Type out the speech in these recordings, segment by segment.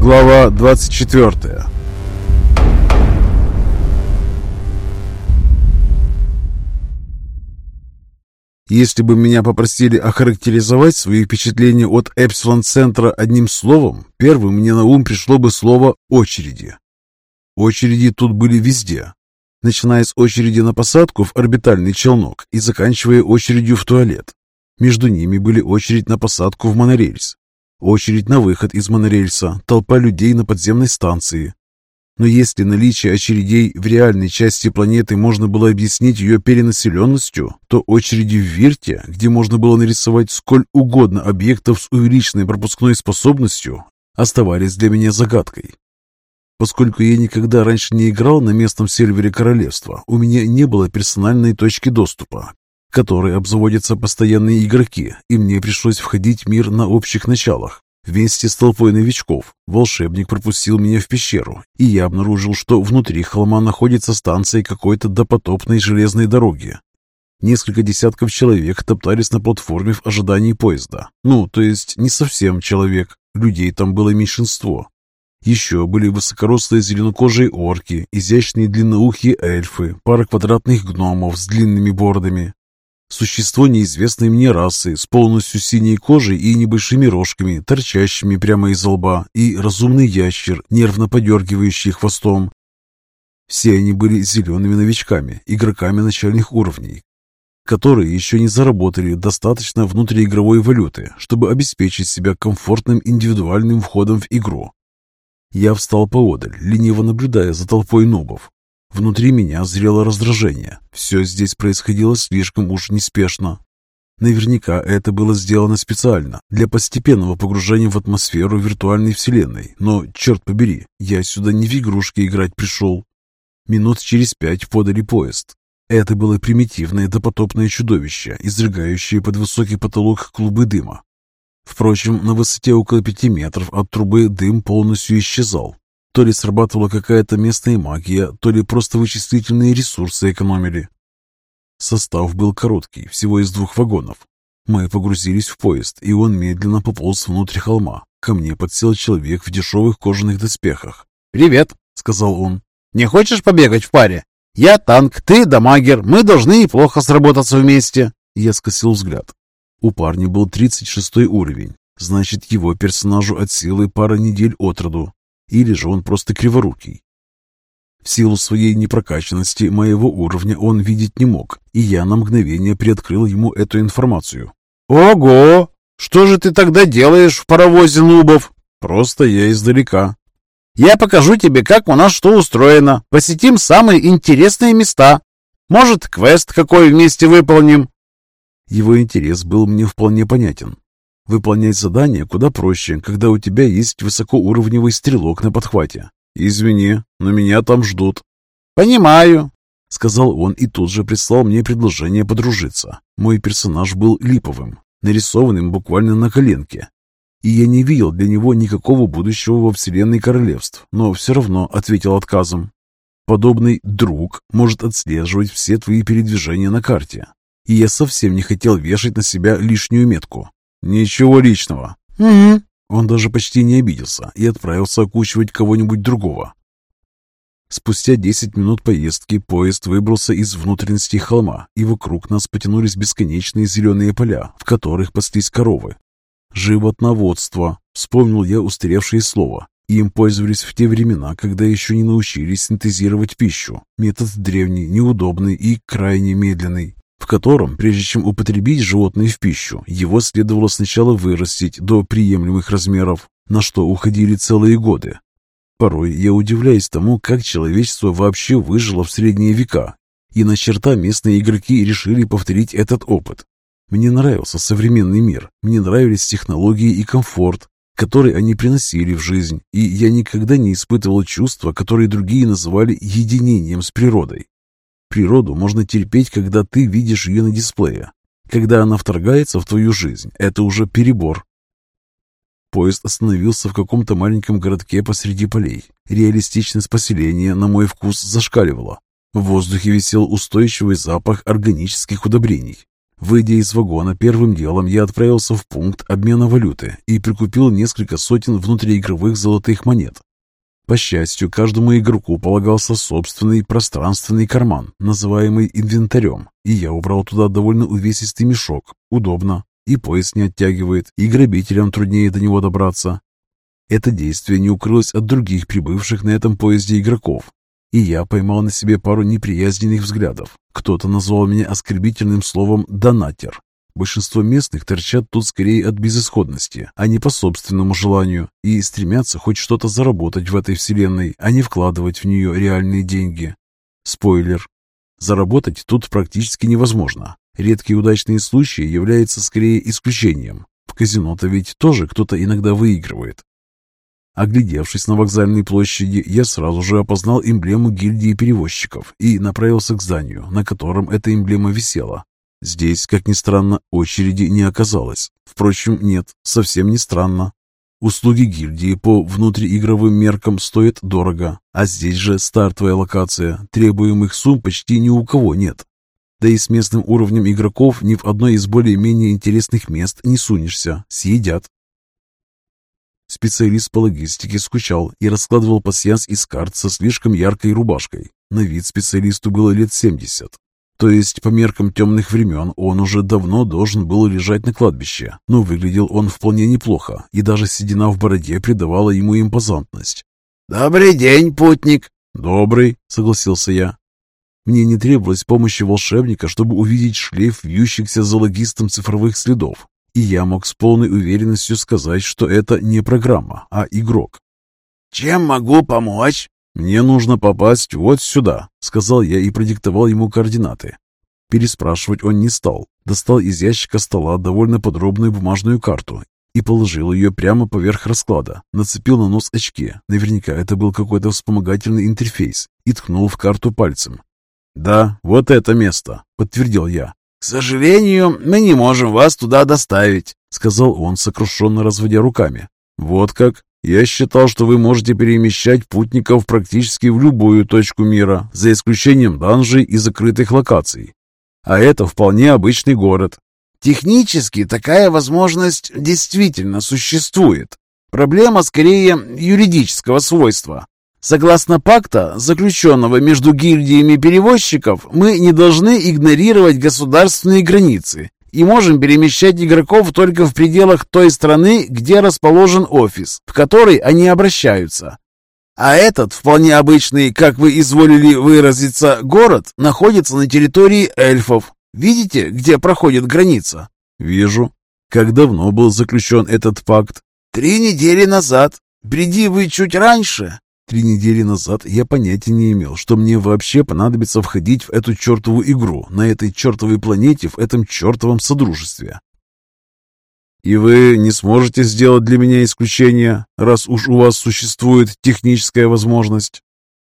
Глава 24 Если бы меня попросили охарактеризовать свои впечатления от Эпсилон-центра одним словом, первым мне на ум пришло бы слово «очереди». Очереди тут были везде, начиная с очереди на посадку в орбитальный челнок и заканчивая очередью в туалет. Между ними были очередь на посадку в монорельс, очередь на выход из монорельса, толпа людей на подземной станции, но если наличие очередей в реальной части планеты можно было объяснить ее перенаселенностью, то очереди в Вирте, где можно было нарисовать сколь угодно объектов с увеличенной пропускной способностью, оставались для меня загадкой. Поскольку я никогда раньше не играл на местном сервере королевства, у меня не было персональной точки доступа, которой обзаводятся постоянные игроки, и мне пришлось входить в мир на общих началах. Вместе с толпой новичков волшебник пропустил меня в пещеру, и я обнаружил, что внутри холма находится станция какой-то допотопной железной дороги. Несколько десятков человек топтались на платформе в ожидании поезда. Ну, то есть не совсем человек, людей там было меньшинство. Еще были высокорослые зеленокожие орки, изящные длинноухие эльфы, пара квадратных гномов с длинными бородами, Существо неизвестной мне расы, с полностью синей кожей и небольшими рожками, торчащими прямо из лба, и разумный ящер, нервно подергивающий хвостом. Все они были зелеными новичками, игроками начальных уровней, которые еще не заработали достаточно внутриигровой валюты, чтобы обеспечить себя комфортным индивидуальным входом в игру. Я встал поодаль, лениво наблюдая за толпой нубов. Внутри меня зрело раздражение. Все здесь происходило слишком уж неспешно. Наверняка это было сделано специально, для постепенного погружения в атмосферу виртуальной вселенной. Но, черт побери, я сюда не в игрушки играть пришел. Минут через пять подали поезд. Это было примитивное допотопное чудовище, изрыгающее под высокий потолок клубы дыма. Впрочем, на высоте около пяти метров от трубы дым полностью исчезал, то ли срабатывала какая-то местная магия, то ли просто вычислительные ресурсы экономили. Состав был короткий, всего из двух вагонов. Мы погрузились в поезд, и он медленно пополз внутрь холма. Ко мне подсел человек в дешевых кожаных доспехах. «Привет», — сказал он. «Не хочешь побегать в паре? Я танк, ты дамагер, мы должны неплохо сработаться вместе». Я скосил взгляд. У парня был 36 уровень, значит, его персонажу от силы пара недель от роду или же он просто криворукий. В силу своей непрокачанности моего уровня он видеть не мог, и я на мгновение приоткрыл ему эту информацию. «Ого! Что же ты тогда делаешь в паровозе нубов?» «Просто я издалека». «Я покажу тебе, как у нас что устроено. Посетим самые интересные места. Может, квест какой вместе выполним?» Его интерес был мне вполне понятен. Выполнять задание куда проще, когда у тебя есть высокоуровневый стрелок на подхвате. Извини, но меня там ждут. Понимаю, сказал он и тут же прислал мне предложение подружиться. Мой персонаж был липовым, нарисованным буквально на коленке. И я не видел для него никакого будущего во вселенной королевств, но все равно ответил отказом. Подобный «друг» может отслеживать все твои передвижения на карте. И я совсем не хотел вешать на себя лишнюю метку. «Ничего личного». «Угу». Он даже почти не обиделся и отправился окучивать кого-нибудь другого. Спустя десять минут поездки поезд выбрался из внутренности холма, и вокруг нас потянулись бесконечные зеленые поля, в которых паслись коровы. «Животноводство», — вспомнил я устаревшее слово. Им пользовались в те времена, когда еще не научились синтезировать пищу. Метод древний, неудобный и крайне медленный в котором, прежде чем употребить животное в пищу, его следовало сначала вырастить до приемлемых размеров, на что уходили целые годы. Порой я удивляюсь тому, как человечество вообще выжило в средние века, и на черта местные игроки решили повторить этот опыт. Мне нравился современный мир, мне нравились технологии и комфорт, который они приносили в жизнь, и я никогда не испытывал чувства, которые другие называли единением с природой. Природу можно терпеть, когда ты видишь ее на дисплее. Когда она вторгается в твою жизнь, это уже перебор. Поезд остановился в каком-то маленьком городке посреди полей. Реалистичность поселения, на мой вкус, зашкаливала. В воздухе висел устойчивый запах органических удобрений. Выйдя из вагона, первым делом я отправился в пункт обмена валюты и прикупил несколько сотен внутриигровых золотых монет. По счастью, каждому игроку полагался собственный пространственный карман, называемый инвентарем, и я убрал туда довольно увесистый мешок. Удобно. И пояс не оттягивает, и грабителям труднее до него добраться. Это действие не укрылось от других прибывших на этом поезде игроков, и я поймал на себе пару неприязненных взглядов. Кто-то назвал меня оскорбительным словом «донатер». Большинство местных торчат тут скорее от безысходности, а не по собственному желанию, и стремятся хоть что-то заработать в этой вселенной, а не вкладывать в нее реальные деньги. Спойлер. Заработать тут практически невозможно. Редкие удачные случаи являются скорее исключением. В казино-то ведь тоже кто-то иногда выигрывает. Оглядевшись на вокзальной площади, я сразу же опознал эмблему гильдии перевозчиков и направился к зданию, на котором эта эмблема висела. Здесь, как ни странно, очереди не оказалось. Впрочем, нет, совсем не странно. Услуги гильдии по внутриигровым меркам стоят дорого, а здесь же стартовая локация, требуемых сумм почти ни у кого нет. Да и с местным уровнем игроков ни в одной из более-менее интересных мест не сунешься, съедят. Специалист по логистике скучал и раскладывал пасьянс из карт со слишком яркой рубашкой. На вид специалисту было лет 70. То есть, по меркам темных времен, он уже давно должен был лежать на кладбище, но выглядел он вполне неплохо, и даже седина в бороде придавала ему импозантность. «Добрый день, путник!» «Добрый», — согласился я. Мне не требовалась помощи волшебника, чтобы увидеть шлейф вьющихся за логистом цифровых следов, и я мог с полной уверенностью сказать, что это не программа, а игрок. «Чем могу помочь?» «Мне нужно попасть вот сюда», — сказал я и продиктовал ему координаты. Переспрашивать он не стал. Достал из ящика стола довольно подробную бумажную карту и положил ее прямо поверх расклада. Нацепил на нос очки, наверняка это был какой-то вспомогательный интерфейс, и ткнул в карту пальцем. «Да, вот это место», — подтвердил я. «К сожалению, мы не можем вас туда доставить», — сказал он, сокрушенно разводя руками. «Вот как? Я считал, что вы можете перемещать путников практически в любую точку мира, за исключением данжей и закрытых локаций. А это вполне обычный город». «Технически такая возможность действительно существует. Проблема скорее юридического свойства. Согласно пакта, заключенного между гильдиями перевозчиков, мы не должны игнорировать государственные границы и можем перемещать игроков только в пределах той страны, где расположен офис, в который они обращаются. А этот, вполне обычный, как вы изволили выразиться, город находится на территории эльфов. Видите, где проходит граница? Вижу. Как давно был заключен этот пакт? Три недели назад. Приди вы чуть раньше, Три недели назад я понятия не имел, что мне вообще понадобится входить в эту чертову игру, на этой чертовой планете, в этом чертовом содружестве. И вы не сможете сделать для меня исключение, раз уж у вас существует техническая возможность?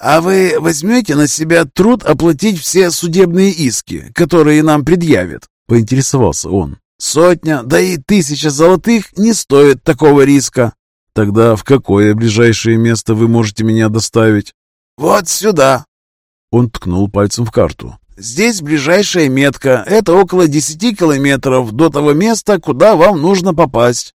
А вы возьмете на себя труд оплатить все судебные иски, которые нам предъявят? Поинтересовался он. Сотня, да и тысяча золотых не стоит такого риска. Тогда в какое ближайшее место вы можете меня доставить? Вот сюда. Он ткнул пальцем в карту. Здесь ближайшая метка. Это около 10 километров до того места, куда вам нужно попасть.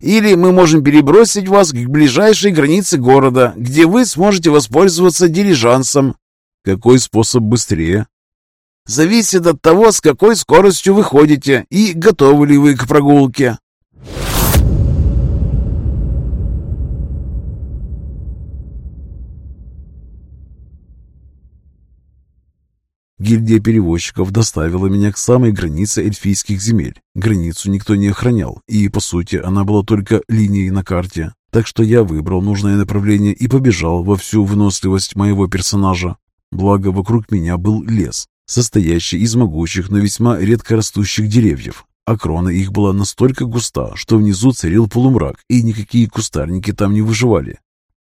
Или мы можем перебросить вас к ближайшей границе города, где вы сможете воспользоваться дилижансом. Какой способ быстрее? Зависит от того, с какой скоростью вы ходите и готовы ли вы к прогулке. Гильдия перевозчиков доставила меня к самой границе эльфийских земель. Границу никто не охранял, и, по сути, она была только линией на карте. Так что я выбрал нужное направление и побежал во всю выносливость моего персонажа. Благо, вокруг меня был лес, состоящий из могучих, но весьма редко растущих деревьев. А крона их была настолько густа, что внизу царил полумрак, и никакие кустарники там не выживали.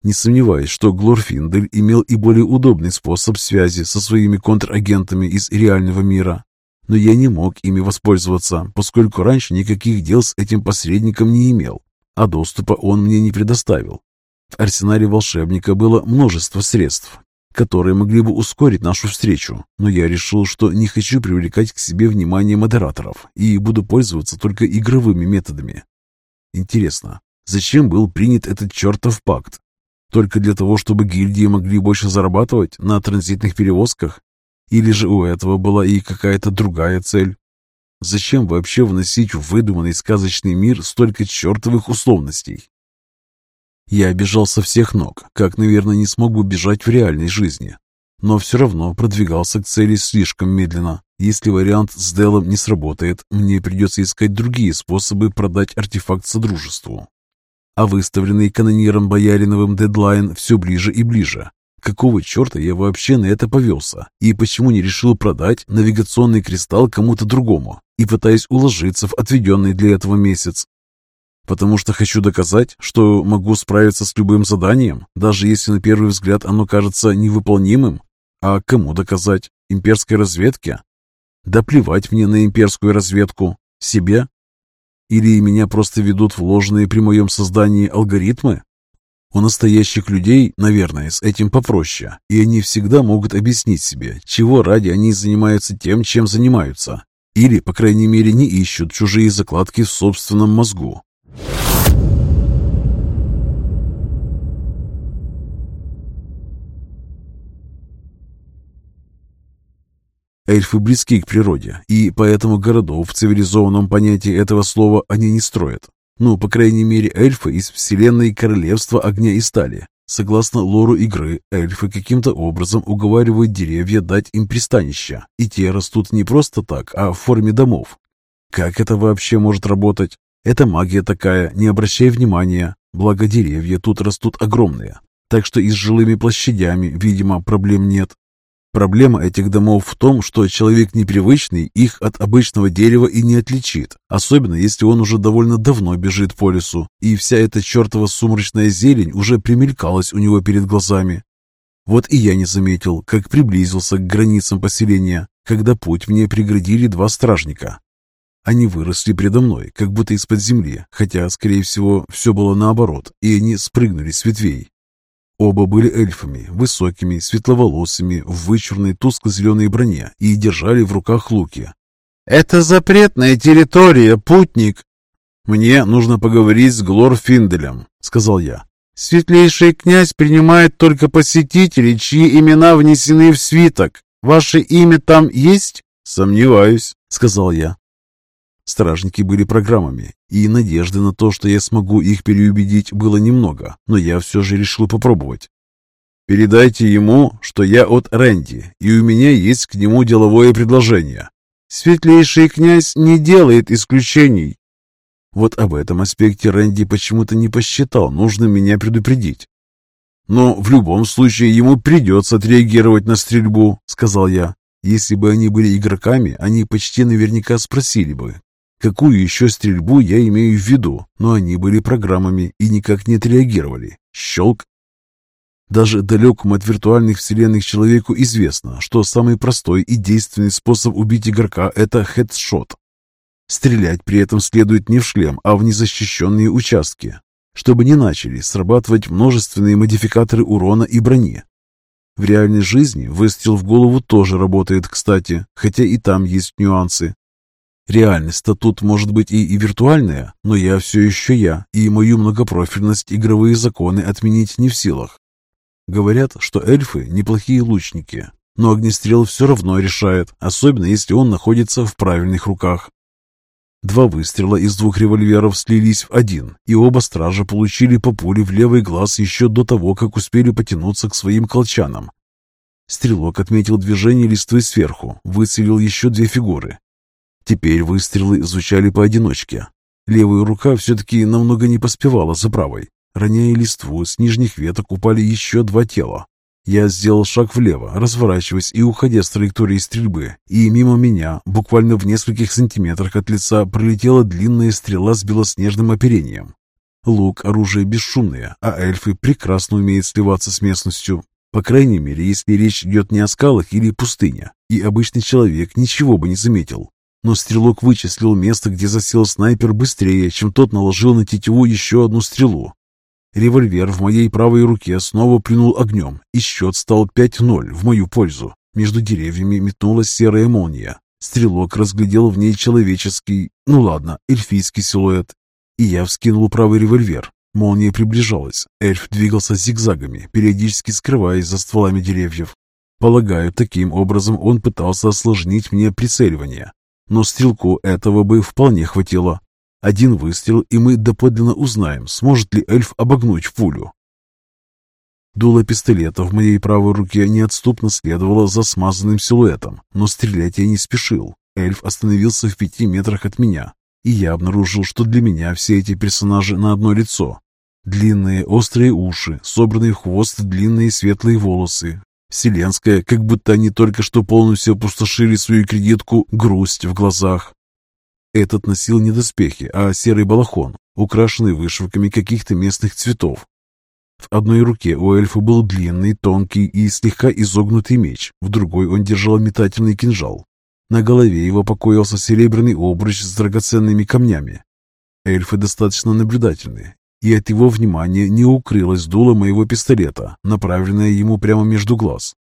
Не сомневаюсь, что Глорфиндель имел и более удобный способ связи со своими контрагентами из реального мира. Но я не мог ими воспользоваться, поскольку раньше никаких дел с этим посредником не имел, а доступа он мне не предоставил. В арсенале волшебника было множество средств. которые могли бы ускорить нашу встречу, но я решил, что не хочу привлекать к себе внимание модераторов и буду пользоваться только игровыми методами. Интересно, зачем был принят этот чертов пакт? Только для того, чтобы гильдии могли больше зарабатывать на транзитных перевозках? Или же у этого была и какая-то другая цель? Зачем вообще вносить в выдуманный сказочный мир столько чертовых условностей? Я бежал со всех ног, как, наверное, не смог бы бежать в реальной жизни. Но все равно продвигался к цели слишком медленно. Если вариант с Делом не сработает, мне придется искать другие способы продать артефакт Содружеству. А выставленный канониром Бояриновым дедлайн все ближе и ближе. Какого черта я вообще на это повелся? И почему не решил продать навигационный кристалл кому-то другому? И пытаясь уложиться в отведенный для этого месяц. Потому что хочу доказать, что могу справиться с любым заданием, даже если на первый взгляд оно кажется невыполнимым. А кому доказать? Имперской разведке? Да плевать мне на имперскую разведку. Себе? Или меня просто ведут вложенные при моем создании алгоритмы? У настоящих людей, наверное, с этим попроще, и они всегда могут объяснить себе, чего ради они занимаются тем, чем занимаются. Или, по крайней мере, не ищут чужие закладки в собственном мозгу. Эльфы близки к природе, и поэтому городов в цивилизованном понятии этого слова они не строят. Ну, по крайней мере, эльфы из вселенной Королевства Огня и Стали. Согласно лору игры, эльфы каким-то образом уговаривают деревья дать им пристанище, и те растут не просто так, а в форме домов. Как это вообще может работать? Это магия такая, не обращай внимания, благо деревья тут растут огромные, так что и с жилыми площадями, видимо, проблем нет. Проблема этих домов в том, что человек непривычный их от обычного дерева и не отличит, особенно если он уже довольно давно бежит по лесу, и вся эта чертова сумрачная зелень уже примелькалась у него перед глазами. Вот и я не заметил, как приблизился к границам поселения, когда путь мне преградили два стражника. Они выросли предо мной, как будто из-под земли, хотя, скорее всего, все было наоборот, и они спрыгнули с ветвей. Оба были эльфами, высокими, светловолосыми, в вычурной тускло-зеленой броне и держали в руках луки. «Это запретная территория, путник!» «Мне нужно поговорить с Глорфинделем», — сказал я. «Светлейший князь принимает только посетителей, чьи имена внесены в свиток. Ваше имя там есть?» «Сомневаюсь», — сказал я. Стражники были программами, и надежды на то, что я смогу их переубедить, было немного, но я все же решил попробовать. «Передайте ему, что я от Рэнди, и у меня есть к нему деловое предложение». «Светлейший князь не делает исключений». Вот об этом аспекте Рэнди почему-то не посчитал нужным меня предупредить. «Но в любом случае ему придется отреагировать на стрельбу», — сказал я. Если бы они были игроками, они почти наверняка спросили бы, Какую еще стрельбу я имею в виду? Но они были программами и никак не отреагировали. Щелк. Даже далекому от виртуальных вселенных человеку известно, что самый простой и действенный способ убить игрока – это хедшот. Стрелять при этом следует не в шлем, а в незащищенные участки, чтобы не начали срабатывать множественные модификаторы урона и брони. В реальной жизни выстрел в голову тоже работает, кстати, хотя и там есть нюансы. Реальность-то тут может быть и, и виртуальная, но я все еще я, и мою многопрофильность игровые законы отменить не в силах. Говорят, что эльфы неплохие лучники, но огнестрел все равно решает, особенно если он находится в правильных руках. Два выстрела из двух револьверов слились в один, и оба стража получили по пуле в левый глаз еще до того, как успели потянуться к своим колчанам. Стрелок отметил движение листвы сверху, выцелил еще две фигуры Теперь выстрелы звучали поодиночке. Левая рука все-таки намного не поспевала за правой. Роняя листву, с нижних веток упали еще два тела. Я сделал шаг влево, разворачиваясь и уходя с траектории стрельбы, и мимо меня, буквально в нескольких сантиметрах от лица, пролетела длинная стрела с белоснежным оперением. Лук – оружие бесшумное, а эльфы прекрасно умеют сливаться с местностью. По крайней мере, если речь идет не о скалах или пустыне, и обычный человек ничего бы не заметил но стрелок вычислил место, где засел снайпер быстрее, чем тот наложил на тетиву еще одну стрелу. Револьвер в моей правой руке снова плюнул огнем, и счет стал 5-0 в мою пользу. Между деревьями метнулась серая молния. Стрелок разглядел в ней человеческий, ну ладно, эльфийский силуэт. И я вскинул правый револьвер. Молния приближалась. Эльф двигался зигзагами, периодически скрываясь за стволами деревьев. Полагаю, таким образом он пытался осложнить мне прицеливание. Но стрелку этого бы вполне хватило. Один выстрел, и мы доподлинно узнаем, сможет ли эльф обогнуть пулю. Дуло пистолета в моей правой руке неотступно следовало за смазанным силуэтом, но стрелять я не спешил. Эльф остановился в пяти метрах от меня, и я обнаружил, что для меня все эти персонажи на одно лицо. Длинные острые уши, собранный хвост длинные светлые волосы, вселенская, как будто они только что полностью опустошили свою кредитку, грусть в глазах. Этот носил не доспехи, а серый балахон, украшенный вышивками каких-то местных цветов, в одной руке у эльфа был длинный, тонкий и слегка изогнутый меч, в другой он держал метательный кинжал. На голове его покоился серебряный обруч с драгоценными камнями. Эльфы достаточно наблюдательны, и от его внимания не укрылось дуло моего пистолета, направленное ему прямо между глаз.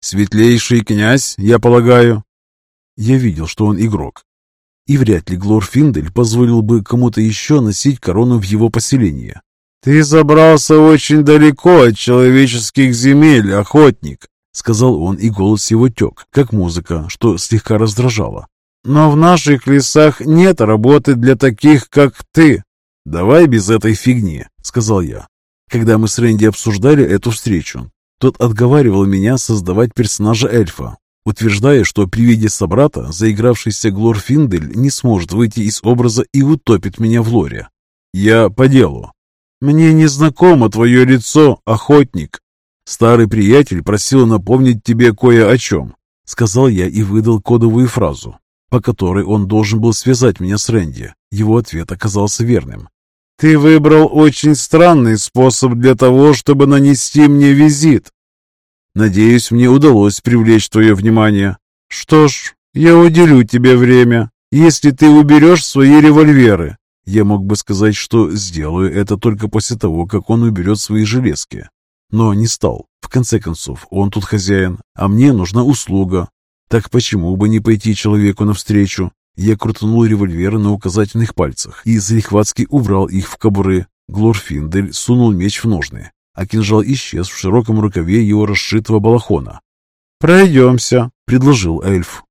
«Светлейший князь, я полагаю?» Я видел, что он игрок, и вряд ли Глорфиндель позволил бы кому-то еще носить корону в его поселении. «Ты забрался очень далеко от человеческих земель, охотник», — сказал он, и голос его тек, как музыка, что слегка раздражало. «Но в наших лесах нет работы для таких, как ты». «Давай без этой фигни», — сказал я. Когда мы с Рэнди обсуждали эту встречу, тот отговаривал меня создавать персонажа эльфа, утверждая, что при виде собрата заигравшийся Глорфиндель не сможет выйти из образа и утопит меня в лоре. «Я по делу», «Мне не знакомо твое лицо, охотник. Старый приятель просил напомнить тебе кое о чем», — сказал я и выдал кодовую фразу, по которой он должен был связать меня с Рэнди. Его ответ оказался верным. «Ты выбрал очень странный способ для того, чтобы нанести мне визит. Надеюсь, мне удалось привлечь твое внимание. Что ж, я уделю тебе время, если ты уберешь свои револьверы. Я мог бы сказать, что сделаю это только после того, как он уберет свои железки. Но не стал. В конце концов, он тут хозяин, а мне нужна услуга. Так почему бы не пойти человеку навстречу? Я крутанул револьвер на указательных пальцах и залихватски убрал их в кобуры. Глорфиндель сунул меч в ножны, а кинжал исчез в широком рукаве его расшитого балахона. «Пройдемся», — предложил эльф.